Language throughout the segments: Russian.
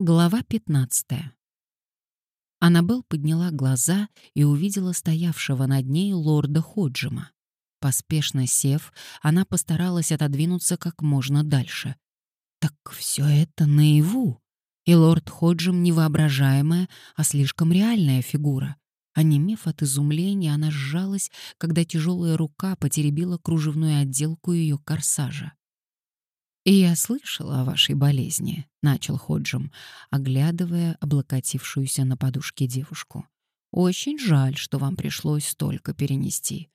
Глава 15. Аннабелл подняла глаза и увидела стоявшего над ней лорда Ходжима. Поспешно сев, она постаралась отодвинуться как можно дальше. Так все это наяву. И лорд Ходжим невоображаемая, а слишком реальная фигура. Онемев от изумления, она сжалась, когда тяжелая рука потеребила кружевную отделку ее корсажа. «И я слышала о вашей болезни», — начал Ходжем, оглядывая облокотившуюся на подушке девушку. «Очень жаль, что вам пришлось столько перенести.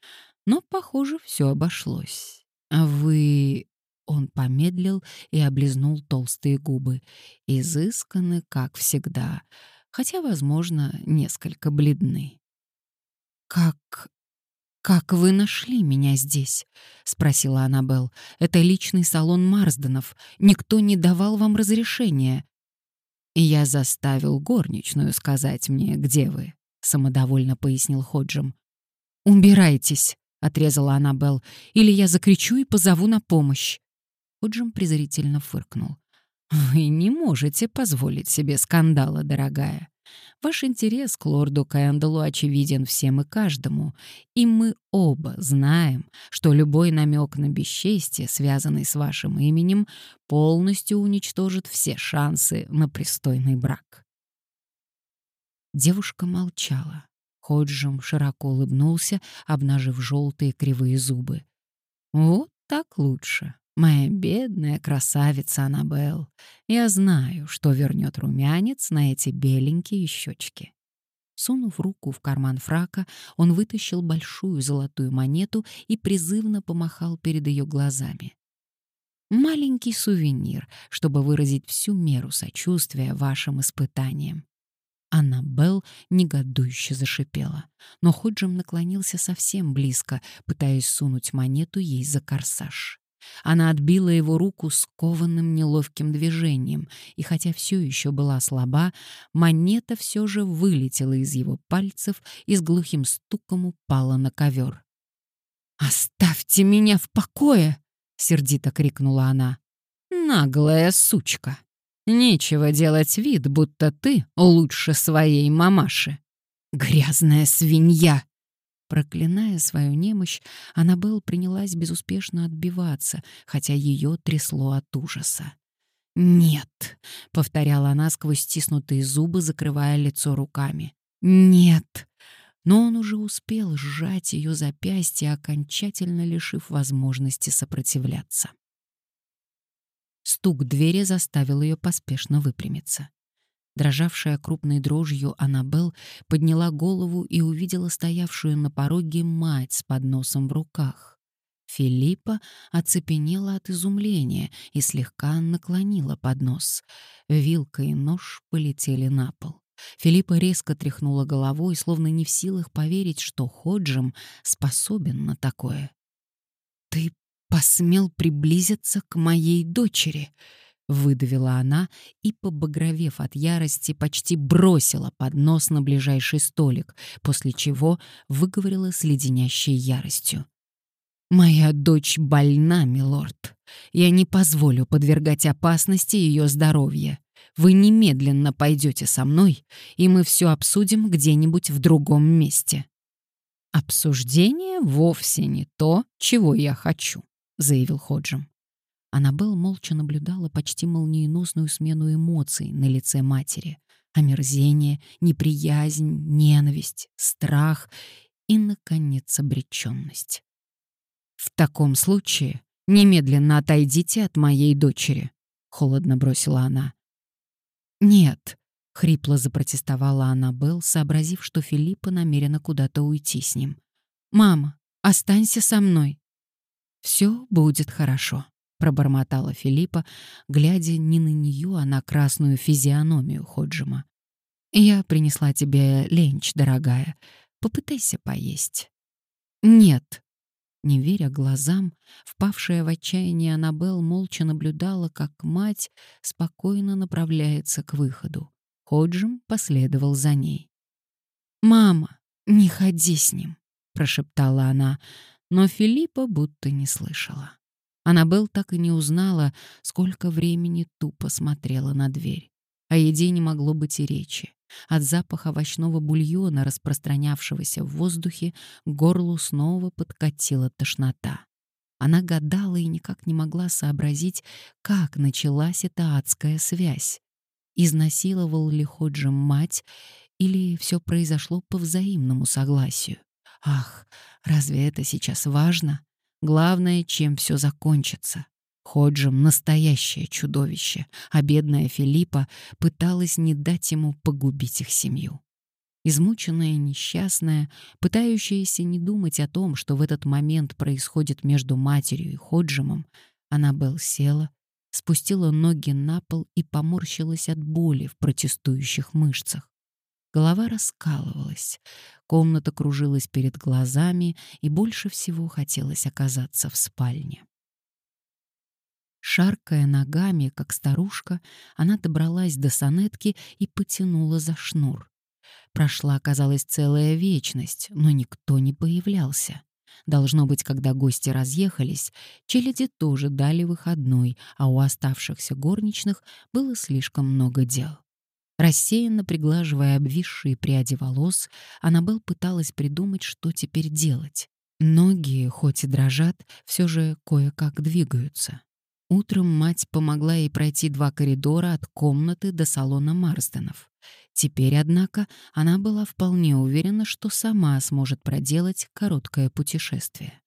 Но, похоже, все обошлось. А вы...» Он помедлил и облизнул толстые губы. Изысканы, как всегда, хотя, возможно, несколько бледны. «Как «Как вы нашли меня здесь?» — спросила Аннабелл. «Это личный салон Марсденов. Никто не давал вам разрешения». «И я заставил горничную сказать мне, где вы», — самодовольно пояснил Ходжем. «Убирайтесь», — отрезала Аннабелл, «или я закричу и позову на помощь». Ходжем презрительно фыркнул. «Вы не можете позволить себе скандала, дорогая. Ваш интерес к лорду Кэндаллу очевиден всем и каждому, и мы оба знаем, что любой намек на бесчестие, связанный с вашим именем, полностью уничтожит все шансы на пристойный брак». Девушка молчала. Ходжем широко улыбнулся, обнажив желтые кривые зубы. «Вот так лучше. Моя бедная красавица Аннабелл, я знаю, что вернет румянец на эти беленькие щечки. Сунув руку в карман фрака, он вытащил большую золотую монету и призывно помахал перед ее глазами. Маленький сувенир, чтобы выразить всю меру сочувствия вашим испытаниям. Аннабелл негодующе зашипела, но Ходжем наклонился совсем близко, пытаясь сунуть монету ей за корсаж. Она отбила его руку скованным неловким движением, и хотя все еще была слаба, монета все же вылетела из его пальцев и с глухим стуком упала на ковер. «Оставьте меня в покое!» — сердито крикнула она. «Наглая сучка! Нечего делать вид, будто ты лучше своей мамаши! Грязная свинья!» Проклиная свою немощь, Аннабелл принялась безуспешно отбиваться, хотя ее трясло от ужаса. «Нет», — повторяла она сквозь стиснутые зубы, закрывая лицо руками. «Нет». Но он уже успел сжать ее запястье, окончательно лишив возможности сопротивляться. Стук двери заставил ее поспешно выпрямиться. Дрожавшая крупной дрожью Аннабелл подняла голову и увидела стоявшую на пороге мать с подносом в руках. Филиппа оцепенела от изумления и слегка наклонила поднос. Вилка и нож полетели на пол. Филиппа резко тряхнула головой, словно не в силах поверить, что Ходжем способен на такое. «Ты посмел приблизиться к моей дочери!» — выдавила она и, побагровев от ярости, почти бросила поднос на ближайший столик, после чего выговорила с леденящей яростью. «Моя дочь больна, милорд. Я не позволю подвергать опасности ее здоровье. Вы немедленно пойдете со мной, и мы все обсудим где-нибудь в другом месте». «Обсуждение вовсе не то, чего я хочу», — заявил Ходжем. Аннабелл молча наблюдала почти молниеносную смену эмоций на лице матери. Омерзение, неприязнь, ненависть, страх и, наконец, обреченность. «В таком случае немедленно отойдите от моей дочери», — холодно бросила она. «Нет», — хрипло запротестовала Аннабелл, сообразив, что Филиппа намерена куда-то уйти с ним. «Мама, останься со мной. Все будет хорошо» пробормотала Филиппа, глядя не на нее, а на красную физиономию Ходжима. «Я принесла тебе ленч, дорогая. Попытайся поесть». «Нет». Не веря глазам, впавшая в отчаяние Аннабелл молча наблюдала, как мать спокойно направляется к выходу. Ходжим последовал за ней. «Мама, не ходи с ним», — прошептала она, но Филиппа будто не слышала. Аннабелл так и не узнала, сколько времени тупо смотрела на дверь. О еде не могло быть и речи. От запаха овощного бульона, распространявшегося в воздухе, к горлу снова подкатила тошнота. Она гадала и никак не могла сообразить, как началась эта адская связь. Изнасиловал ли Ходжем мать, или все произошло по взаимному согласию? Ах, разве это сейчас важно? Главное, чем все закончится. Ходжем — настоящее чудовище, а бедная Филиппа пыталась не дать ему погубить их семью. Измученная, несчастная, пытающаяся не думать о том, что в этот момент происходит между матерью и Ходжемом, Аннабелл села, спустила ноги на пол и поморщилась от боли в протестующих мышцах. Голова раскалывалась, комната кружилась перед глазами, и больше всего хотелось оказаться в спальне. Шаркая ногами, как старушка, она добралась до сонетки и потянула за шнур. Прошла, казалось, целая вечность, но никто не появлялся. Должно быть, когда гости разъехались, челяди тоже дали выходной, а у оставшихся горничных было слишком много дел. Рассеянно приглаживая обвисшие пряди волос, Аннабелл пыталась придумать, что теперь делать. Ноги, хоть и дрожат, все же кое-как двигаются. Утром мать помогла ей пройти два коридора от комнаты до салона Марсденов. Теперь, однако, она была вполне уверена, что сама сможет проделать короткое путешествие.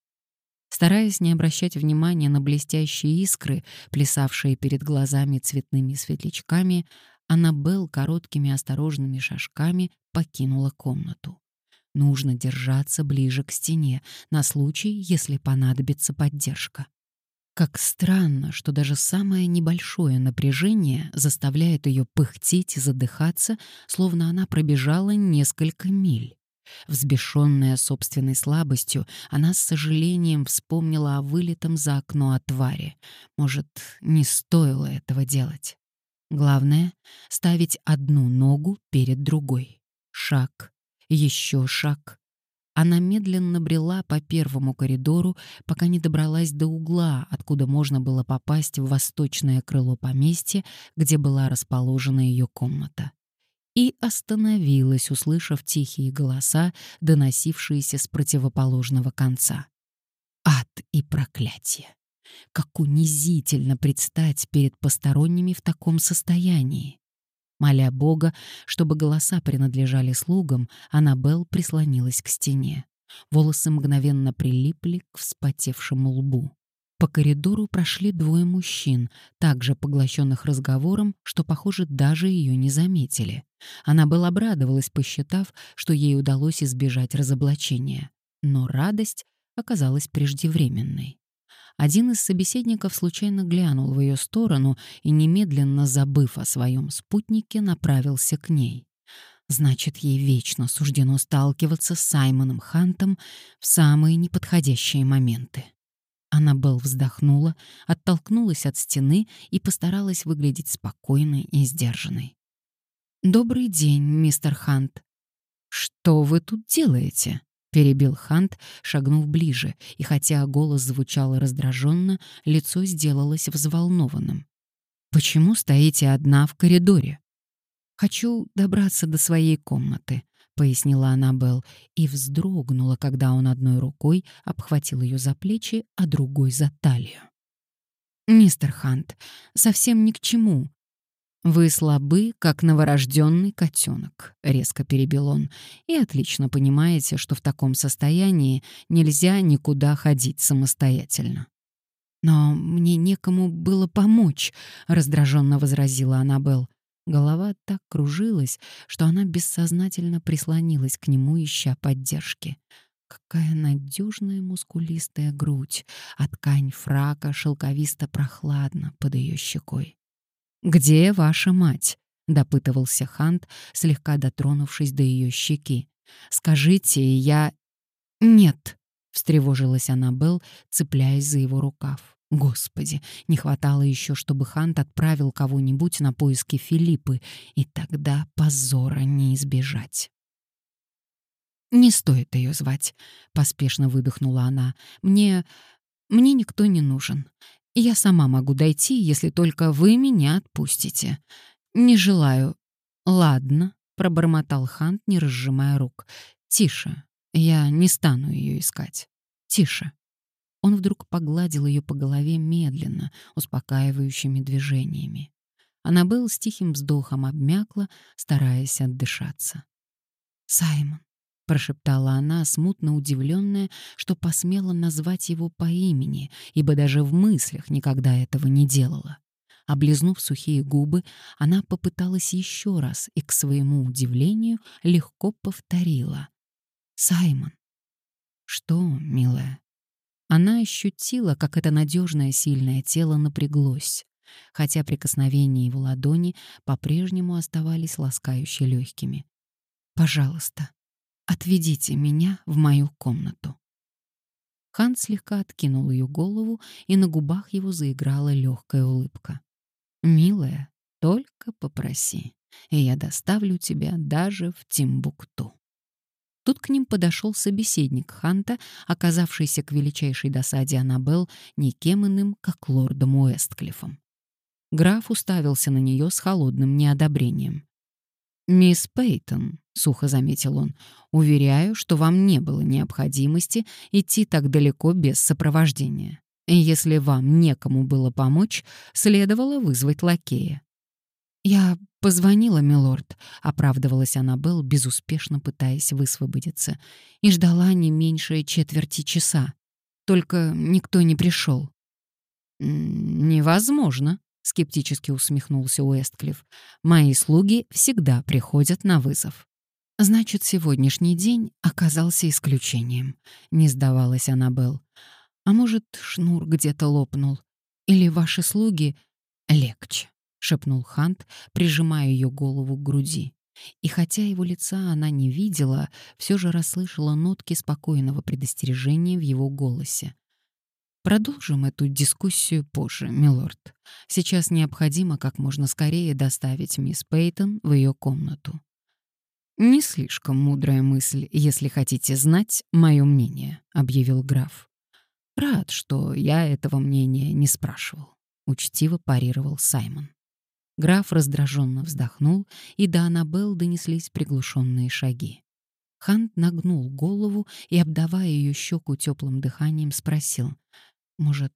Стараясь не обращать внимания на блестящие искры, плясавшие перед глазами цветными светлячками, Аннабелл короткими осторожными шажками покинула комнату. Нужно держаться ближе к стене на случай, если понадобится поддержка. Как странно, что даже самое небольшое напряжение заставляет ее пыхтеть и задыхаться, словно она пробежала несколько миль. Взбешенная собственной слабостью, она с сожалением вспомнила о вылетом за окно от твари. Может, не стоило этого делать. Главное — ставить одну ногу перед другой. Шаг, еще шаг, она медленно брела по первому коридору, пока не добралась до угла, откуда можно было попасть в восточное крыло поместья, где была расположена ее комната. И остановилась, услышав тихие голоса, доносившиеся с противоположного конца. Ад и проклятие! Как унизительно предстать перед посторонними в таком состоянии! Моля Бога, чтобы голоса принадлежали слугам, Аннабелл прислонилась к стене. Волосы мгновенно прилипли к вспотевшему лбу. По коридору прошли двое мужчин, также поглощенных разговором, что, похоже, даже ее не заметили. Она была обрадовалась, посчитав, что ей удалось избежать разоблачения. Но радость оказалась преждевременной. Один из собеседников случайно глянул в ее сторону и, немедленно забыв о своем спутнике, направился к ней. Значит, ей вечно суждено сталкиваться с Саймоном Хантом в самые неподходящие моменты. Аннабелл вздохнула, оттолкнулась от стены и постаралась выглядеть спокойной и сдержанной. «Добрый день, мистер Хант. Что вы тут делаете?» Перебил Хант, шагнув ближе, и хотя голос звучал раздраженно, лицо сделалось взволнованным. «Почему стоите одна в коридоре?» «Хочу добраться до своей комнаты», — пояснила Аннабелл, и вздрогнула, когда он одной рукой обхватил ее за плечи, а другой за талию. «Мистер Хант, совсем ни к чему. «Вы слабы, как новорожденный котенок», — резко перебил он, «и отлично понимаете, что в таком состоянии нельзя никуда ходить самостоятельно». «Но мне некому было помочь», — раздраженно возразила Аннабелл. Голова так кружилась, что она бессознательно прислонилась к нему, ища поддержки. Какая надежная мускулистая грудь, а ткань фрака шелковисто-прохладна под ее щекой. «Где ваша мать?» — допытывался Хант, слегка дотронувшись до ее щеки. «Скажите, я...» «Нет», — встревожилась Аннабелл, цепляясь за его рукав. Господи, не хватало еще, чтобы Хант отправил кого-нибудь на поиски Филиппы, и тогда позора не избежать. «Не стоит ее звать», — поспешно выдохнула она. «Мне... мне никто не нужен. Я сама могу дойти, если только вы меня отпустите. «Не желаю». «Ладно», — пробормотал Хант, не разжимая рук. «Тише. Я не стану ее искать. Тише». Он вдруг погладил ее по голове медленно, успокаивающими движениями. Она был с тихим вздохом обмякла, стараясь отдышаться. «Саймон», — прошептала она, смутно удивленная, что посмела назвать его по имени, ибо даже в мыслях никогда этого не делала. Облизнув сухие губы, она попыталась еще раз и, к своему удивлению, легко повторила. «Саймон». «Что, милая?» Она ощутила, как это надежное сильное тело напряглось, хотя прикосновения его ладони по-прежнему оставались ласкающе легкими. «Пожалуйста, отведите меня в мою комнату». Хан слегка откинул ее голову, и на губах его заиграла легкая улыбка. «Милая, только попроси, и я доставлю тебя даже в Тимбукту». Тут к ним подошел собеседник Ханта, оказавшийся к величайшей досаде Аннабелл никем иным, как лордом Уэстклиффом. Граф уставился на нее с холодным неодобрением. «Мисс Пейтон», — сухо заметил он, — «уверяю, что вам не было необходимости идти так далеко без сопровождения. Если вам некому было помочь, следовало вызвать лакея. «Я позвонила, милорд», — оправдывалась Аннабелл, безуспешно пытаясь высвободиться, и ждала не меньше четверти часа. Только никто не пришел. «Невозможно», — скептически усмехнулся Уэстклифф. «Мои слуги всегда приходят на вызов». «Значит, сегодняшний день оказался исключением», — не сдавалась Аннабелл. «А может, шнур где-то лопнул? Или ваши слуги легче?» шепнул Хант, прижимая ее голову к груди. И хотя его лица она не видела, все же расслышала нотки спокойного предостережения в его голосе. Продолжим эту дискуссию позже, милорд. Сейчас необходимо как можно скорее доставить мисс Пейтон в ее комнату. Не слишком мудрая мысль, если хотите знать мое мнение, объявил граф. Рад, что я этого мнения не спрашивал, учтиво парировал Саймон. Граф раздраженно вздохнул, и до Аннабелл донеслись приглушенные шаги. Хант нагнул голову и, обдавая ее щеку теплым дыханием, спросил, «Может,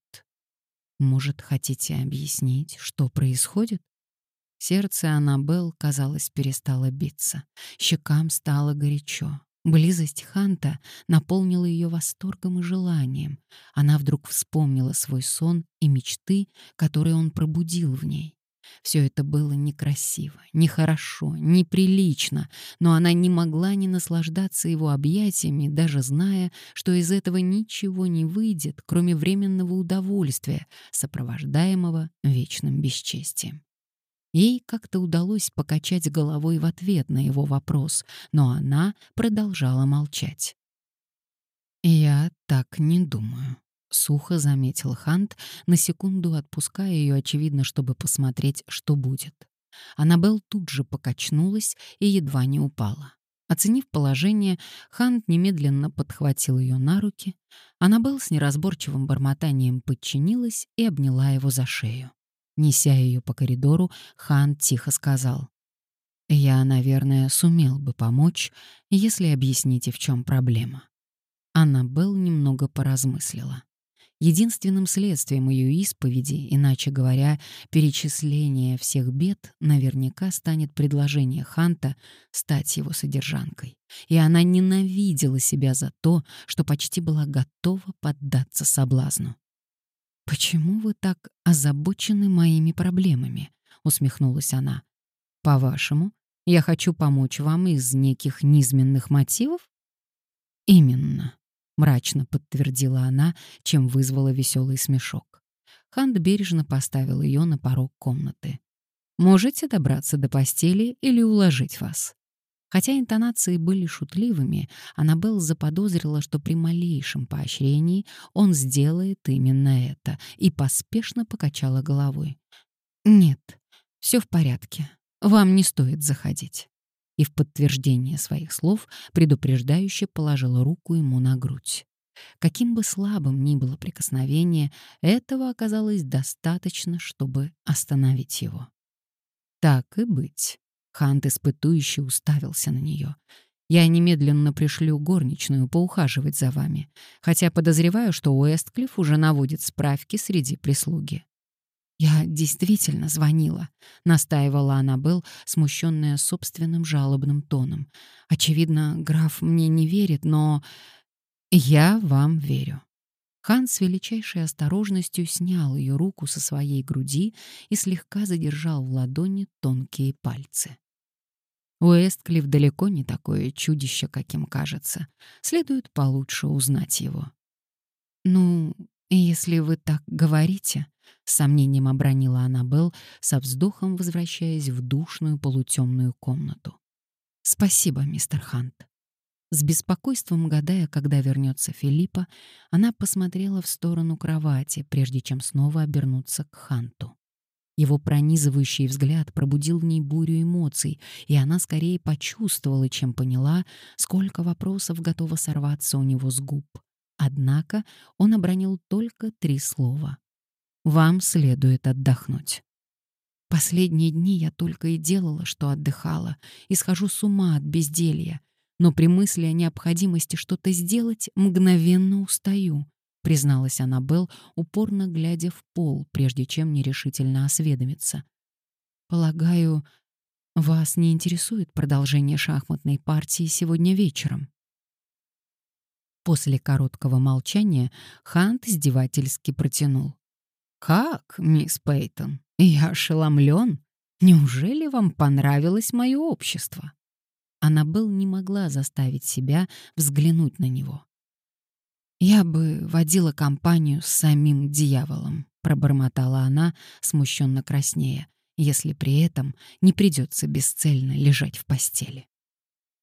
может, хотите объяснить, что происходит?» Сердце Аннабелл, казалось, перестало биться. Щекам стало горячо. Близость Ханта наполнила ее восторгом и желанием. Она вдруг вспомнила свой сон и мечты, которые он пробудил в ней. Все это было некрасиво, нехорошо, неприлично, но она не могла не наслаждаться его объятиями, даже зная, что из этого ничего не выйдет, кроме временного удовольствия, сопровождаемого вечным бесчестием. Ей как-то удалось покачать головой в ответ на его вопрос, но она продолжала молчать. «Я так не думаю», — сухо заметил Хант, на секунду отпуская ее, очевидно, чтобы посмотреть, что будет. Аннабелл тут же покачнулась и едва не упала. Оценив положение, Хант немедленно подхватил ее на руки. Аннабелл с неразборчивым бормотанием подчинилась и обняла его за шею. Неся ее по коридору, Хант тихо сказал. «Я, наверное, сумел бы помочь, если объясните, в чем проблема». Аннабелл немного поразмыслила. Единственным следствием ее исповеди, иначе говоря, перечисления всех бед, наверняка станет предложение Ханта стать его содержанкой. И она ненавидела себя за то, что почти была готова поддаться соблазну. «Почему вы так озабочены моими проблемами?» — усмехнулась она. «По-вашему, я хочу помочь вам из неких низменных мотивов?» «Именно», мрачно подтвердила она, чем вызвала веселый смешок. Хант бережно поставил ее на порог комнаты. «Можете добраться до постели или уложить вас?» Хотя интонации были шутливыми, Аннабелл заподозрила, что при малейшем поощрении он сделает именно это, и поспешно покачала головой. «Нет, все в порядке. Вам не стоит заходить» и в подтверждение своих слов предупреждающе положила руку ему на грудь. Каким бы слабым ни было прикосновение, этого оказалось достаточно, чтобы остановить его. Так и быть. Хант испытующе уставился на нее. Я немедленно пришлю горничную поухаживать за вами, хотя подозреваю, что Уэстклифф уже наводит справки среди прислуги. «Я действительно звонила», — настаивала Аннабелл, смущенная собственным жалобным тоном. «Очевидно, граф мне не верит, но...» «Я вам верю». Хан с величайшей осторожностью снял ее руку со своей груди и слегка задержал в ладони тонкие пальцы. Уэстклифф далеко не такое чудище, каким кажется. Следует получше узнать его. «Ну, если вы так говорите», — с сомнением обронила Аннабелл, со вздохом возвращаясь в душную полутемную комнату. «Спасибо, мистер Хант». С беспокойством гадая, когда вернется Филиппа, она посмотрела в сторону кровати, прежде чем снова обернуться к Ханту. Его пронизывающий взгляд пробудил в ней бурю эмоций, и она скорее почувствовала, чем поняла, сколько вопросов готово сорваться у него с губ. Однако он обронил только три слова. «Вам следует отдохнуть». Последние дни я только и делала, что отдыхала, и схожу с ума от безделья, но при мысли о необходимости что-то сделать мгновенно устаю. — призналась Аннабелл, упорно глядя в пол, прежде чем нерешительно осведомиться. «Полагаю, вас не интересует продолжение шахматной партии сегодня вечером?» После короткого молчания Хант издевательски протянул. «Как, мисс Пейтон? Я ошеломлен. Неужели вам понравилось мое общество?» Аннабелл не могла заставить себя взглянуть на него. «Я бы водила компанию с самим дьяволом», — пробормотала она, смущенно краснея, если при этом не придется бесцельно лежать в постели.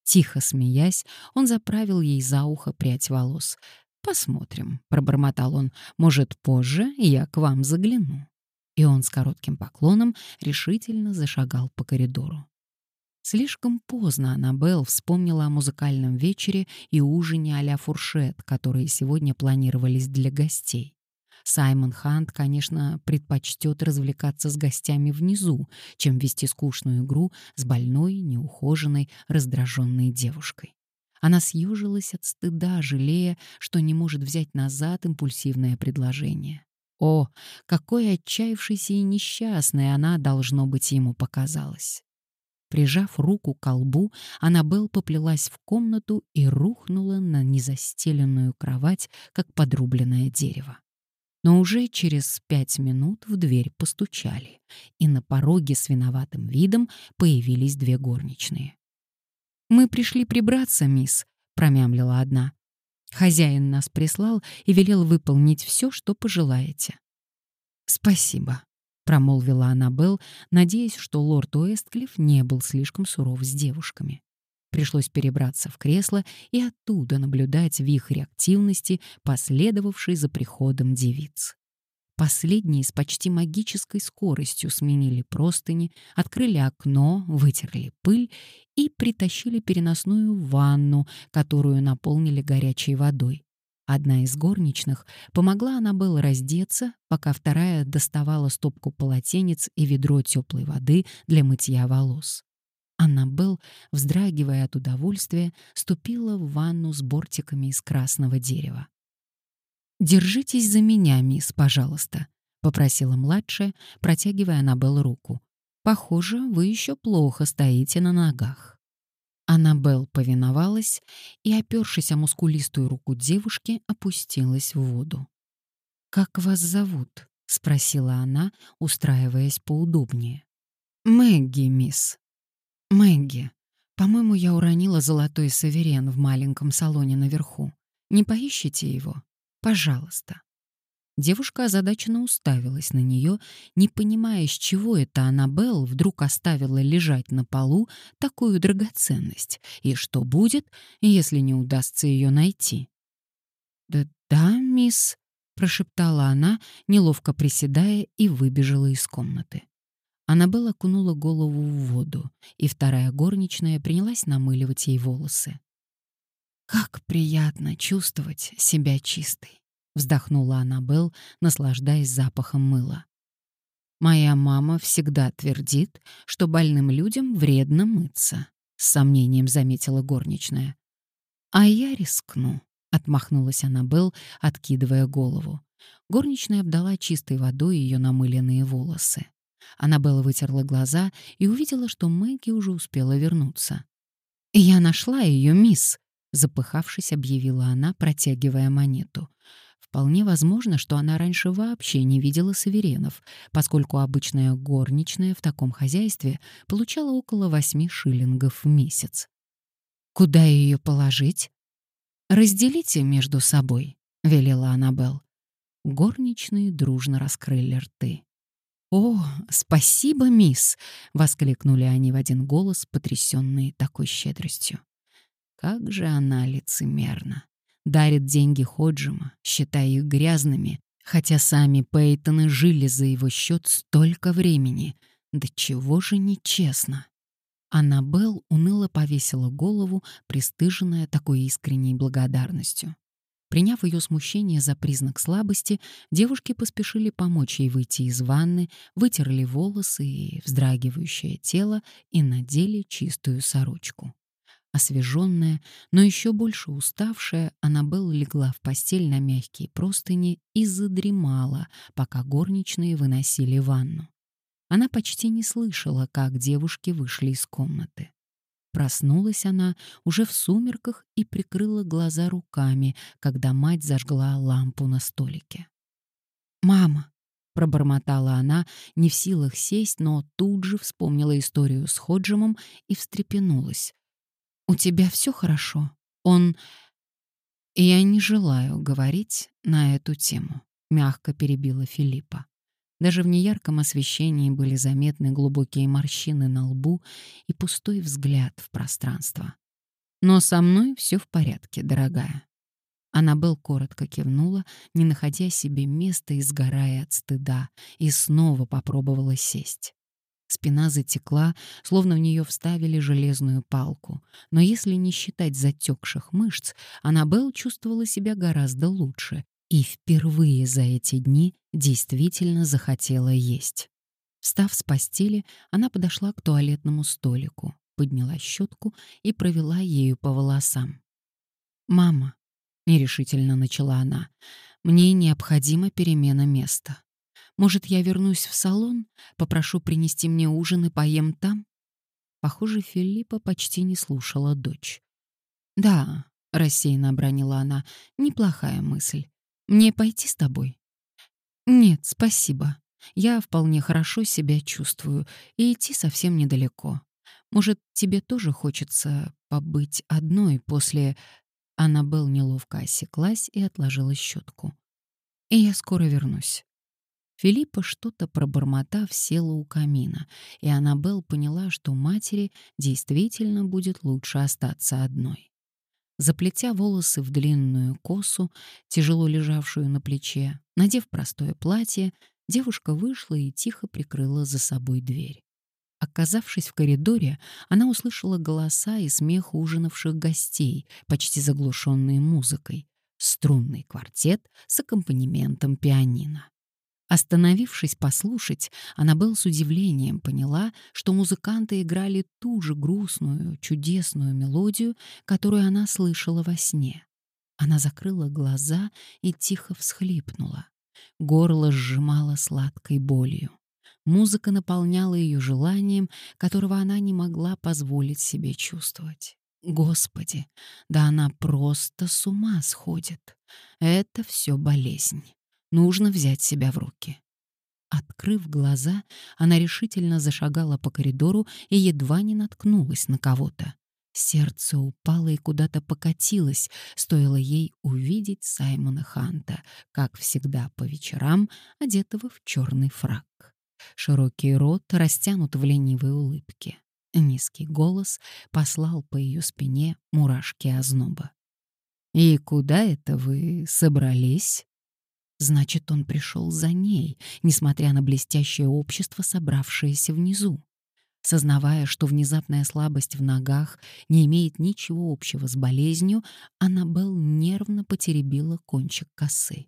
Тихо смеясь, он заправил ей за ухо прядь волос. «Посмотрим», — пробормотал он, — «может, позже я к вам загляну». И он с коротким поклоном решительно зашагал по коридору. Слишком поздно Аннабелл вспомнила о музыкальном вечере и ужине а-ля фуршет, которые сегодня планировались для гостей. Саймон Хант, конечно, предпочтет развлекаться с гостями внизу, чем вести скучную игру с больной, неухоженной, раздраженной девушкой. Она съежилась от стыда, жалея, что не может взять назад импульсивное предложение. О, какой отчаявшейся и несчастной она, должно быть, ему показалась. Прижав руку к колбу, Аннабелл поплелась в комнату и рухнула на незастеленную кровать, как подрубленное дерево. Но уже через пять минут в дверь постучали, и на пороге с виноватым видом появились две горничные. «Мы пришли прибраться, мисс», — промямлила одна. «Хозяин нас прислал и велел выполнить все, что пожелаете». «Спасибо», промолвила Аннабелл, надеясь, что лорд Уэстклифф не был слишком суров с девушками. Пришлось перебраться в кресло и оттуда наблюдать вихрь активности, последовавший за приходом девиц. Последние с почти магической скоростью сменили простыни, открыли окно, вытерли пыль и притащили переносную ванну, которую наполнили горячей водой. Одна из горничных помогла Аннабелл раздеться, пока вторая доставала стопку полотенец и ведро теплой воды для мытья волос. Аннабелл, вздрагивая от удовольствия, ступила в ванну с бортиками из красного дерева. «Держитесь за меня, мисс, пожалуйста», — попросила младшая, протягивая Аннабелл руку. «Похоже, вы еще плохо стоите на ногах». Аннабелл повиновалась и, опершись о мускулистую руку девушки, опустилась в воду. «Как вас зовут?» — спросила она, устраиваясь поудобнее. «Мэгги, мисс». «Мэгги. По-моему, я уронила золотой саверен в маленьком салоне наверху. Не поищите его? Пожалуйста». Девушка озадаченно уставилась на нее, не понимая, с чего это Аннабелл вдруг оставила лежать на полу такую драгоценность, и что будет, если не удастся ее найти. «Да-да, мисс», — прошептала она, неловко приседая, и выбежала из комнаты. Аннабелл окунула голову в воду, и вторая горничная принялась намыливать ей волосы. «Как приятно чувствовать себя чистой!» вздохнула Аннабелл, наслаждаясь запахом мыла. Моя мама всегда твердит, что больным людям вредно мыться, с сомнением заметила горничная. А я рискну, отмахнулась Аннабелл, откидывая голову. Горничная обдала чистой водой ее намыленные волосы. Аннабелла вытерла глаза и увидела, что Мэгги уже успела вернуться. «Я нашла ее, мисс», — запыхавшись, объявила она, протягивая монету. Вполне возможно, что она раньше вообще не видела саверенов, поскольку обычная горничная в таком хозяйстве получала около восьми шиллингов в месяц. «Куда ее положить?» «Разделите между собой», — велела Аннабелл. Горничные дружно раскрыли рты. «О, спасибо, мисс!» — воскликнули они в один голос, потрясенные такой щедростью. Как же она лицемерна! Дарит деньги Ходжима, считая их грязными, хотя сами Пейтоны жили за его счет столько времени. Да чего же нечестно! Аннабелл уныло повесила голову, пристыженная такой искренней благодарностью. Приняв ее смущение за признак слабости, девушки поспешили помочь ей выйти из ванны, вытерли волосы и вздрагивающее тело и надели чистую сорочку. Освеженная, но еще больше уставшая, Аннабелл легла в постель на мягкие простыни и задремала, пока горничные выносили ванну. Она почти не слышала, как девушки вышли из комнаты. Проснулась она уже в сумерках и прикрыла глаза руками, когда мать зажгла лампу на столике. «Мама!» — пробормотала она, не в силах сесть, но тут же вспомнила историю с Ходжемом и встрепенулась. «У тебя все хорошо? Он...» «Я не желаю говорить на эту тему», — мягко перебила Филиппа. Даже в неярком освещении были заметны глубокие морщины на лбу и пустой взгляд в пространство. «Но со мной все в порядке, дорогая». Аннабелл коротко кивнула, не находя себе места и сгорая от стыда, и снова попробовала сесть. Спина затекла, словно в нее вставили железную палку. Но если не считать затекших мышц, Аннабелл чувствовала себя гораздо лучше и впервые за эти дни действительно захотела есть. Встав с постели, она подошла к туалетному столику, подняла щетку и провела ею по волосам. «Мама», — нерешительно начала она, — «мне необходима перемена места. Может, я вернусь в салон, попрошу принести мне ужин и поем там?» Похоже, Филиппа почти не слушала дочь. «Да», — рассеянно обронила она, — «неплохая мысль. Мне пойти с тобой? Нет, спасибо. Я вполне хорошо себя чувствую, и идти совсем недалеко. Может, тебе тоже хочется побыть одной после... Аннабелл неловко осеклась и отложила щетку. И я скоро вернусь. Филиппа, что-то пробормотав, села у камина, и Аннабелл поняла, что матери действительно будет лучше остаться одной. Заплетя волосы в длинную косу, тяжело лежавшую на плече, надев простое платье, девушка вышла и тихо прикрыла за собой дверь. Оказавшись в коридоре, она услышала голоса и смех ужинавших гостей, почти заглушенные музыкой, струнный квартет с аккомпанементом пианино. Остановившись послушать, Аннабелл с удивлением поняла, что музыканты играли ту же грустную, чудесную мелодию, которую она слышала во сне. Она закрыла глаза и тихо всхлипнула. Горло сжимало сладкой болью. Музыка наполняла ее желанием, которого она не могла позволить себе чувствовать. Господи, да она просто с ума сходит. Это все болезнь. Нужно взять себя в руки. Открыв глаза, она решительно зашагала по коридору и едва не наткнулась на кого-то. Сердце упало и куда-то покатилось, стоило ей увидеть Саймона Ханта, как всегда по вечерам, одетого в черный фрак. Широкий рот растянут в ленивой улыбке. Низкий голос послал по ее спине мурашки озноба. «И куда это вы собрались?» Значит, он пришел за ней, несмотря на блестящее общество, собравшееся внизу. Сознавая, что внезапная слабость в ногах не имеет ничего общего с болезнью, Аннабелл нервно потеребила кончик косы.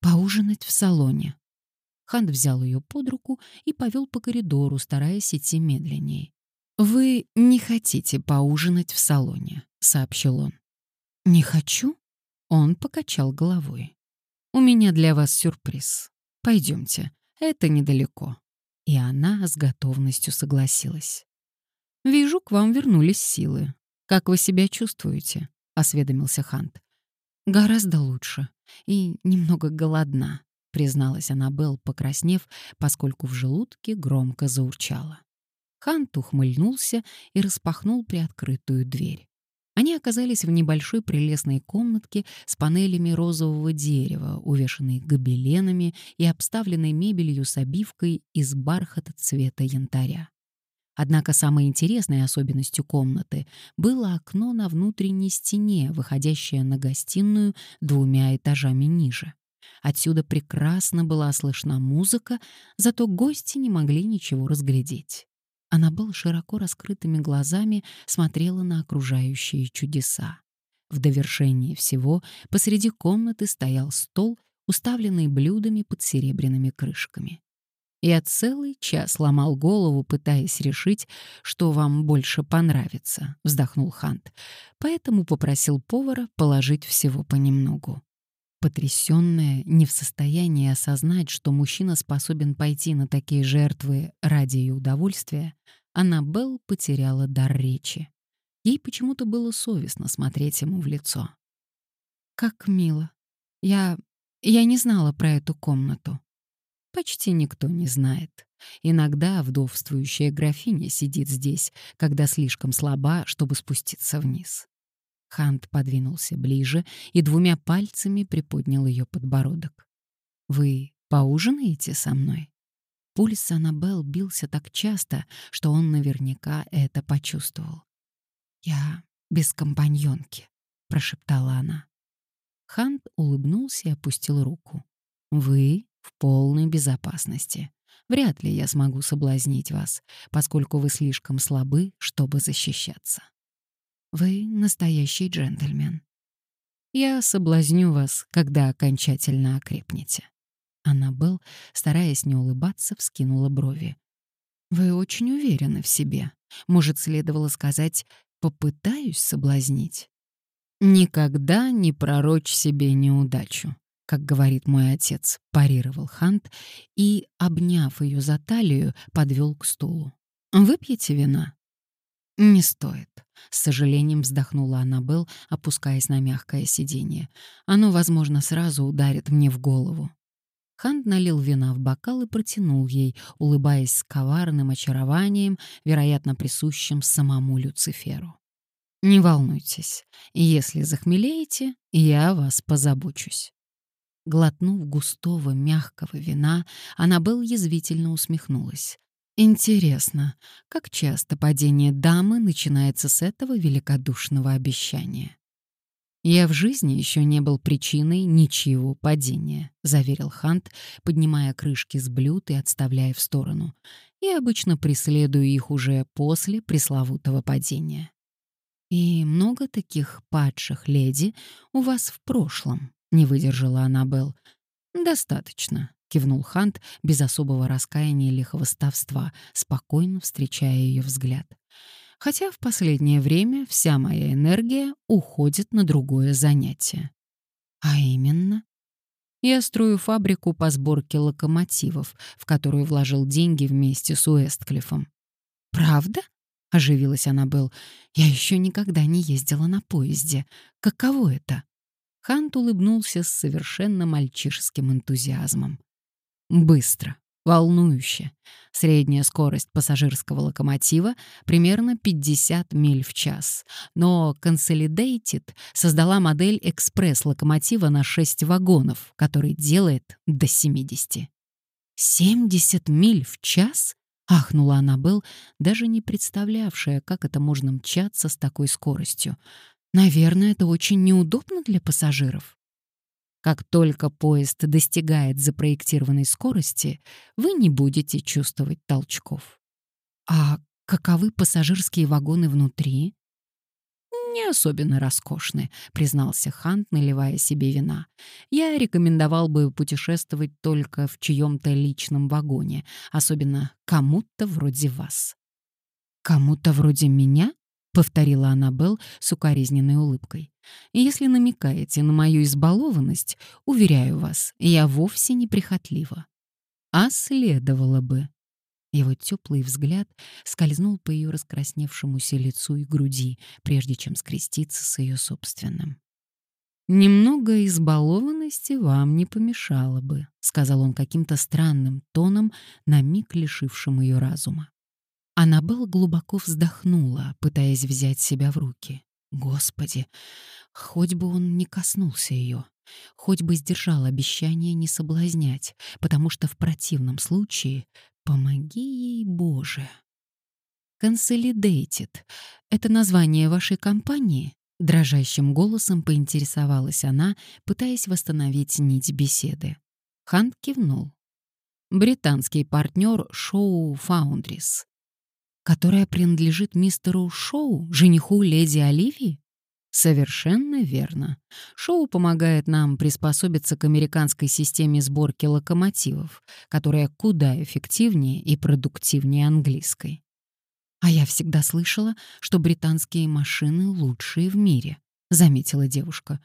«Поужинать в салоне». Хант взял ее под руку и повел по коридору, стараясь идти медленнее. «Вы не хотите поужинать в салоне», — сообщил он. «Не хочу?» Он покачал головой. «У меня для вас сюрприз. Пойдемте, это недалеко». И она с готовностью согласилась. «Вижу, к вам вернулись силы. Как вы себя чувствуете?» — осведомился Хант. «Гораздо лучше. И немного голодна», — призналась Аннабелл, покраснев, поскольку в желудке громко заурчала. Хант ухмыльнулся и распахнул приоткрытую дверь. Они оказались в небольшой прелестной комнатке с панелями розового дерева, увешанной гобеленами и обставленной мебелью с обивкой из бархата цвета янтаря. Однако самой интересной особенностью комнаты было окно на внутренней стене, выходящее на гостиную двумя этажами ниже. Отсюда прекрасно была слышна музыка, зато гости не могли ничего разглядеть. Аннабелл широко раскрытыми глазами смотрела на окружающие чудеса. В довершении всего посреди комнаты стоял стол, уставленный блюдами под серебряными крышками. Я целый час ломал голову, пытаясь решить, что вам больше понравится, вздохнул Хант. Поэтому попросил повара положить всего понемногу. Потрясённая, не в состоянии осознать, что мужчина способен пойти на такие жертвы ради ее удовольствия, Аннабелл потеряла дар речи. Ей почему-то было совестно смотреть ему в лицо. «Как мило. Я... я не знала про эту комнату». Почти никто не знает. Иногда вдовствующая графиня сидит здесь, когда слишком слаба, чтобы спуститься вниз. Хант подвинулся ближе и двумя пальцами приподнял ее подбородок. «Вы поужинаете со мной?» Пульс Аннабелл бился так часто, что он наверняка это почувствовал. «Я без компаньонки», — прошептала она. Хант улыбнулся и опустил руку. «Вы в полной безопасности. Вряд ли я смогу соблазнить вас, поскольку вы слишком слабы, чтобы защищаться». Вы настоящий джентльмен. Я соблазню вас, когда окончательно окрепнете. Аннабелл, стараясь не улыбаться, вскинула брови. Вы очень уверены в себе. Может, следовало сказать «попытаюсь соблазнить». Никогда не пророчь себе неудачу, как говорит мой отец, парировал Хант и, обняв ее за талию, подвел к стулу. Выпьете вина? «Не стоит», — с сожалением вздохнула Аннабелл, опускаясь на мягкое сиденье. «Оно, возможно, сразу ударит мне в голову». Хант налил вина в бокал и протянул ей, улыбаясь с коварным очарованием, вероятно, присущим самому Люциферу. «Не волнуйтесь, если захмелеете, я о вас позабочусь». Глотнув густого, мягкого вина, Аннабелл язвительно усмехнулась. Интересно, как часто падение дамы начинается с этого великодушного обещания? «Я в жизни еще не был причиной ничьего падения», — заверил Хант, поднимая крышки с блюд и отставляя в сторону. «И обычно преследую их уже после пресловутого падения». «И много таких падших леди у вас в прошлом?» — не выдержала Аннабелл. «Достаточно кивнул Хант без особого раскаяния или хвостовства, спокойно встречая ее взгляд. Хотя в последнее время вся моя энергия уходит на другое занятие. А именно, я строю фабрику по сборке локомотивов, в которую вложил деньги вместе с Уэстклиффом. Правда? оживилась Аннабелл. Я еще никогда не ездила на поезде. Каково это? Хант улыбнулся с совершенно мальчишеским энтузиазмом. Быстро, волнующе. Средняя скорость пассажирского локомотива примерно 50 миль в час. Но Consolidated создала модель экспресс-локомотива на 6 вагонов, который делает до 70. 70 миль в час? Ахнула Аннабелл, даже не представлявшая, как это можно мчаться с такой скоростью. Наверное, это очень неудобно для пассажиров. Как только поезд достигает запроектированной скорости, вы не будете чувствовать толчков. А каковы пассажирские вагоны внутри? «Не особенно роскошны», — признался Хант, наливая себе вина. «Я рекомендовал бы путешествовать только в чьем-то личном вагоне, особенно кому-то вроде вас». «Кому-то вроде меня?» — повторила Аннабелл с укоризненной улыбкой. «Если намекаете на мою избалованность, уверяю вас, я вовсе не прихотлива». «А следовало бы», его теплый взгляд скользнул по ее раскрасневшемуся лицу и груди, прежде чем скреститься с ее собственным. «Немного избалованности вам не помешало бы», — сказал он каким-то странным тоном, на миг лишившим ее разума. Аннабелл глубоко вздохнула, пытаясь взять себя в руки. Господи, хоть бы он не коснулся ее, хоть бы сдержал обещание не соблазнять, потому что в противном случае Помоги ей, Боже. Consolidated — это название вашей компании? Дрожащим голосом поинтересовалась она, пытаясь восстановить нить беседы. Хант кивнул. Британский партнер шоу Foundries, которая принадлежит мистеру Шоу, жениху леди Оливии? Совершенно верно. Шоу помогает нам приспособиться к американской системе сборки локомотивов, которая куда эффективнее и продуктивнее английской. А я всегда слышала, что британские машины лучшие в мире, заметила девушка.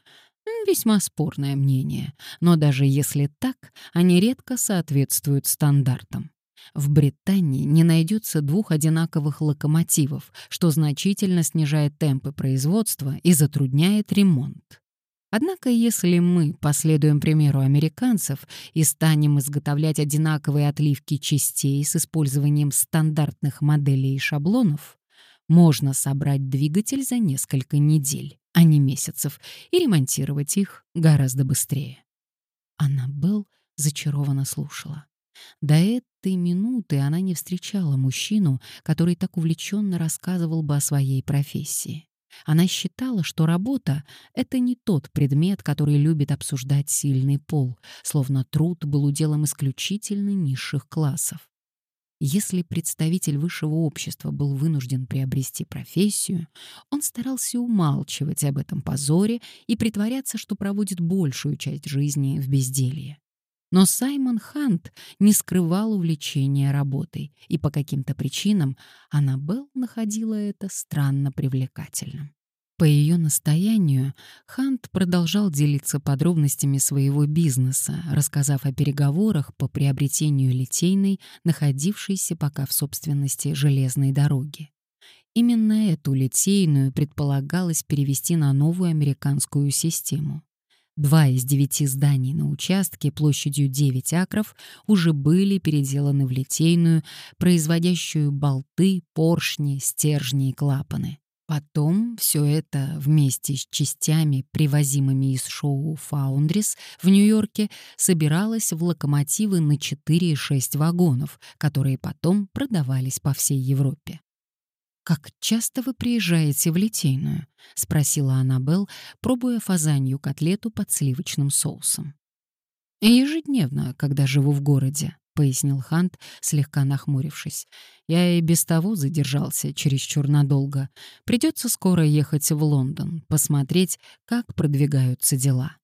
Весьма спорное мнение, но даже если так, они редко соответствуют стандартам. В Британии не найдется двух одинаковых локомотивов, что значительно снижает темпы производства и затрудняет ремонт. Однако если мы последуем примеру американцев и станем изготовлять одинаковые отливки частей с использованием стандартных моделей и шаблонов, можно собрать двигатель за несколько недель, а не месяцев, и ремонтировать их гораздо быстрее. Аннабелл зачарованно слушала. До этой минуты она не встречала мужчину, который так увлеченно рассказывал бы о своей профессии. Она считала, что работа — это не тот предмет, который любит обсуждать сильный пол, словно труд был уделом исключительно низших классов. Если представитель высшего общества был вынужден приобрести профессию, он старался умалчивать об этом позоре и притворяться, что проводит большую часть жизни в безделье. Но Саймон Хант не скрывал увлечения работой, и по каким-то причинам Аннабелл находила это странно привлекательным. По ее настоянию Хант продолжал делиться подробностями своего бизнеса, рассказав о переговорах по приобретению литейной, находившейся пока в собственности железной дороги. Именно эту литейную предполагалось перевести на новую американскую систему. Два из девяти зданий на участке площадью 9 акров уже были переделаны в литейную, производящую болты, поршни, стержни и клапаны. Потом все это вместе с частями, привозимыми из шоу Foundries в Нью-Йорке, собиралось в локомотивы на 4,6 вагонов, которые потом продавались по всей Европе. «Как часто вы приезжаете в Литейную?» — спросила Аннабелл, пробуя фазанью котлету под сливочным соусом. «Ежедневно, когда живу в городе», — пояснил Хант, слегка нахмурившись. «Я и без того задержался чересчур надолго. Придется скоро ехать в Лондон, посмотреть, как продвигаются дела».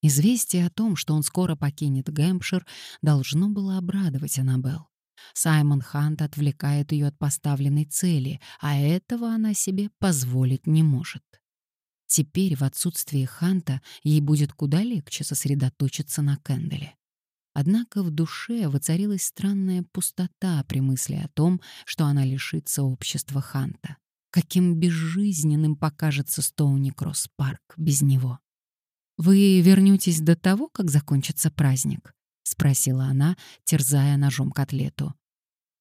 Известие о том, что он скоро покинет Гэмпшир, должно было обрадовать Аннабелл. Саймон Хант отвлекает ее от поставленной цели, а этого она себе позволить не может. Теперь в отсутствии Ханта ей будет куда легче сосредоточиться на Кэнделе. Однако в душе воцарилась странная пустота при мысли о том, что она лишится общества Ханта. Каким безжизненным покажется Стоуни Кросс Парк без него. «Вы вернетесь до того, как закончится праздник?» — спросила она, терзая ножом котлету.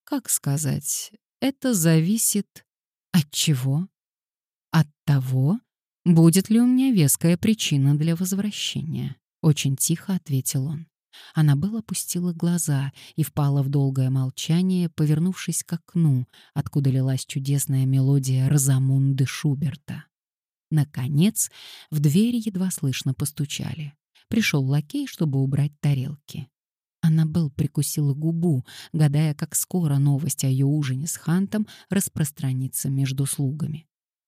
«Как сказать, это зависит от чего? От того, будет ли у меня веская причина для возвращения», — очень тихо ответил он. Она была опустила глаза и впала в долгое молчание, повернувшись к окну, откуда лилась чудесная мелодия Розамунды Шуберта. Наконец, в дверь едва слышно постучали. Пришел лакей, чтобы убрать тарелки. Аннабелл прикусила губу, гадая, как скоро новость о ее ужине с Хантом распространится между слугами.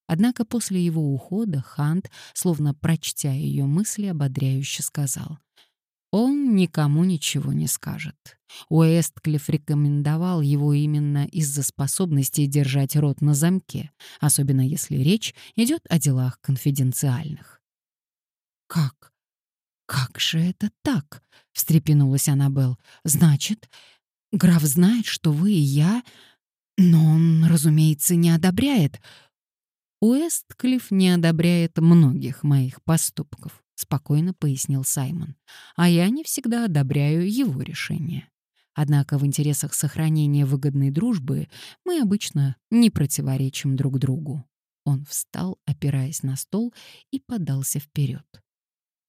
Однако после его ухода Хант, словно прочтя ее мысли, ободряюще сказал. Он никому ничего не скажет. Уэстклифф рекомендовал его именно из-за способности держать рот на замке, особенно если речь идет о делах конфиденциальных. «Как? Как же это так?» — встрепенулась Аннабелл. «Значит, граф знает, что вы и я, но он, разумеется, не одобряет». Уэстклифф не одобряет многих моих поступков. — спокойно пояснил Саймон. «А я не всегда одобряю его решение. Однако в интересах сохранения выгодной дружбы мы обычно не противоречим друг другу». Он встал, опираясь на стол, и подался вперед.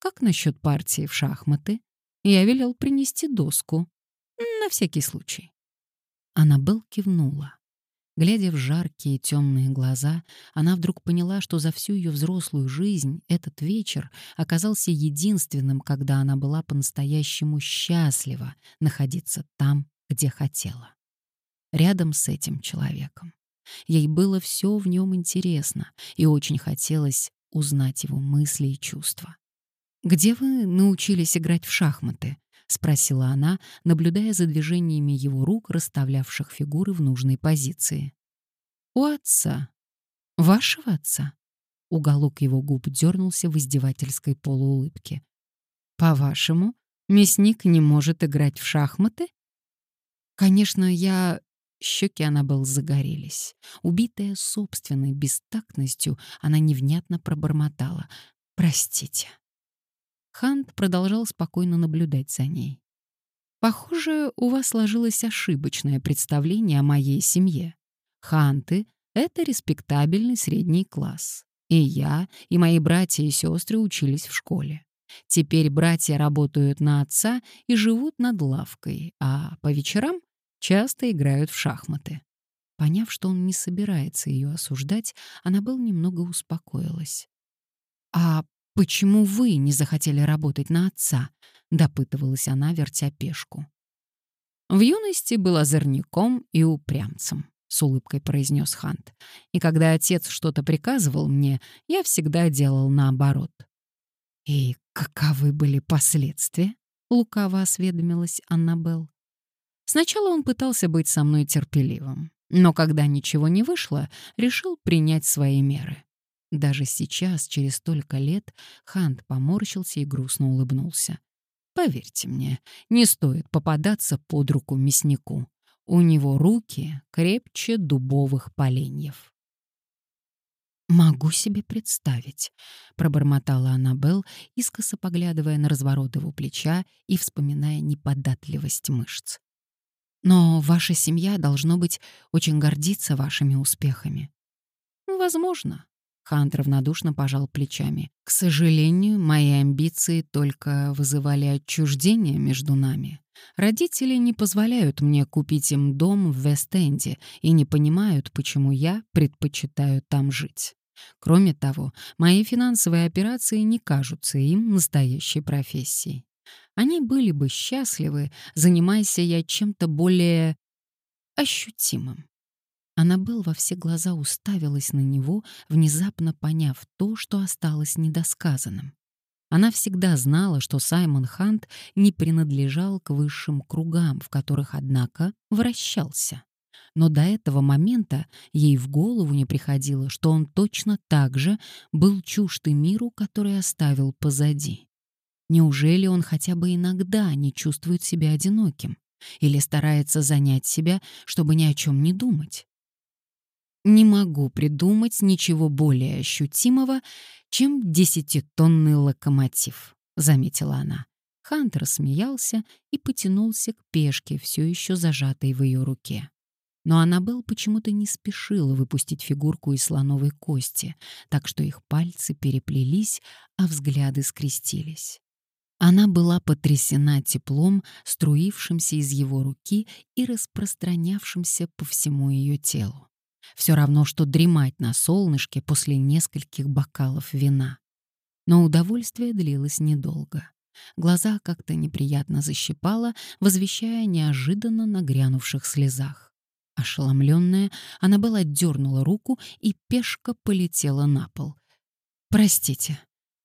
«Как насчет партии в шахматы? Я велел принести доску. На всякий случай». Аннабелл кивнула. Глядя в жаркие темные глаза, она вдруг поняла, что за всю ее взрослую жизнь этот вечер оказался единственным, когда она была по-настоящему счастлива находиться там, где хотела. Рядом с этим человеком. Ей было все в нем интересно, и очень хотелось узнать его мысли и чувства. «Где вы научились играть в шахматы?» — спросила она, наблюдая за движениями его рук, расставлявших фигуры в нужной позиции. «У отца. Вашего отца?» Уголок его губ дернулся в издевательской полуулыбке. «По-вашему, мясник не может играть в шахматы?» «Конечно, я...» Щеки Аннабелл загорелись. Убитая собственной бестактностью, она невнятно пробормотала. «Простите». Хант продолжал спокойно наблюдать за ней. «Похоже, у вас сложилось ошибочное представление о моей семье. Ханты — это респектабельный средний класс. И я, и мои братья и сестры учились в школе. Теперь братья работают на отца и живут над лавкой, а по вечерам часто играют в шахматы». Поняв, что он не собирается ее осуждать, она был немного успокоилась. «А «Почему вы не захотели работать на отца?» — допытывалась она, вертя пешку. «В юности был озорником и упрямцем», — с улыбкой произнес Хант. «И когда отец что-то приказывал мне, я всегда делал наоборот». «И каковы были последствия?» — лукаво осведомилась Аннабелл. Сначала он пытался быть со мной терпеливым, но когда ничего не вышло, решил принять свои меры. Даже сейчас, через столько лет, Хант поморщился и грустно улыбнулся. «Поверьте мне, не стоит попадаться под руку мяснику. У него руки крепче дубовых поленьев». «Могу себе представить», — пробормотала Аннабелл, искоса поглядывая на разворот его плеча и вспоминая неподатливость мышц. «Но ваша семья, должно быть, очень гордится вашими успехами». «Возможно», Хант равнодушно пожал плечами. «К сожалению, мои амбиции только вызывали отчуждение между нами. Родители не позволяют мне купить им дом в Вест-Энде и не понимают, почему я предпочитаю там жить. Кроме того, мои финансовые операции не кажутся им настоящей профессией. Они были бы счастливы, занимаясь я чем-то более ощутимым. Аннабелл во все глаза уставилась на него, внезапно поняв то, что осталось недосказанным. Она всегда знала, что Саймон Хант не принадлежал к высшим кругам, в которых, однако, вращался. Но до этого момента ей в голову не приходило, что он точно так же был чужд и миру, который оставил позади. Неужели он хотя бы иногда не чувствует себя одиноким? Или старается занять себя, чтобы ни о чем не думать? Не могу придумать ничего более ощутимого, чем десятитонный локомотив, заметила она. Хантер смеялся и потянулся к пешке, все еще зажатой в ее руке. Но Аннабелл почему-то не спешила выпустить фигурку из слоновой кости, так что их пальцы переплелись, а взгляды скрестились. Она была потрясена теплом, струившимся из его руки и распространявшимся по всему ее телу. Все равно, что дремать на солнышке после нескольких бокалов вина. Но удовольствие длилось недолго. Глаза как-то неприятно защипало, возвещая неожиданно нагрянувших слезах. Ошеломленная, Аннабелл отдернула руку, и пешка полетела на пол. «Простите».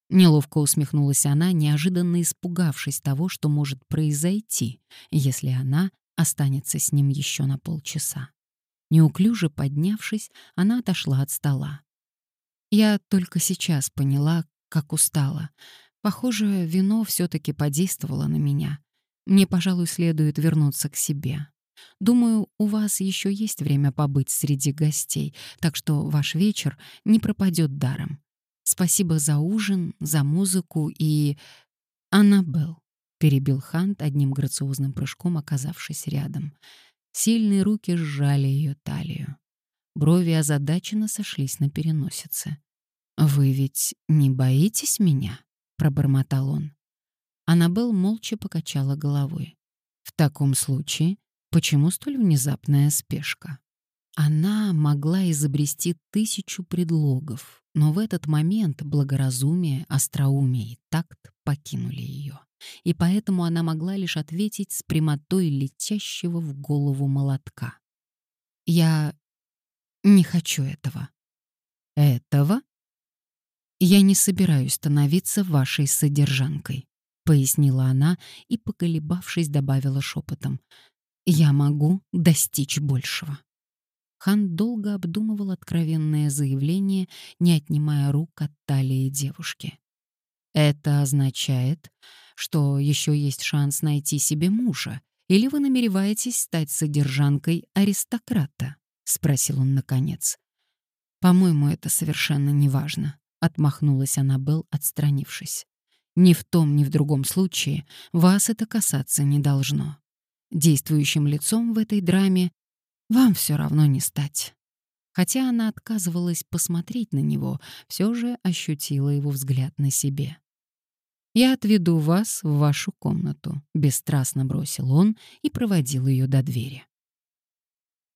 Неловко усмехнулась она, неожиданно испугавшись того, что может произойти, если она останется с ним еще на полчаса. Неуклюже поднявшись, она отошла от стола. Я только сейчас поняла, как устала. Похоже, вино все-таки подействовало на меня. Мне, пожалуй, следует вернуться к себе. Думаю, у вас еще есть время побыть среди гостей, так что ваш вечер не пропадет даром. Спасибо за ужин, за музыку и... Аннабелл, перебил Хант одним грациозным прыжком, оказавшись рядом. Сильные руки сжали ее талию. Брови озадаченно сошлись на переносице. «Вы ведь не боитесь меня?» — пробормотал он. Аннабелл молча покачала головой. «В таком случае, почему столь внезапная спешка?» Она могла изобрести тысячу предлогов, но в этот момент благоразумие, остроумие и такт покинули ее. И поэтому она могла лишь ответить с прямотой летящего в голову молотка. «Я не хочу этого». «Этого?» «Я не собираюсь становиться вашей содержанкой», — пояснила она и, поколебавшись, добавила шепотом. «Я могу достичь большего». Хан долго обдумывал откровенное заявление, не отнимая рук от талии девушки. «Это означает, что еще есть шанс найти себе мужа, или вы намереваетесь стать содержанкой аристократа?» — спросил он наконец. «По-моему, это совершенно неважно», — отмахнулась Аннабелл, отстранившись. «Ни в том, ни в другом случае вас это касаться не должно. Действующим лицом в этой драме вам все равно не стать. Хотя она отказывалась посмотреть на него, все же ощутила его взгляд на себе. «Я отведу вас в вашу комнату», — бесстрастно бросил он и проводил ее до двери.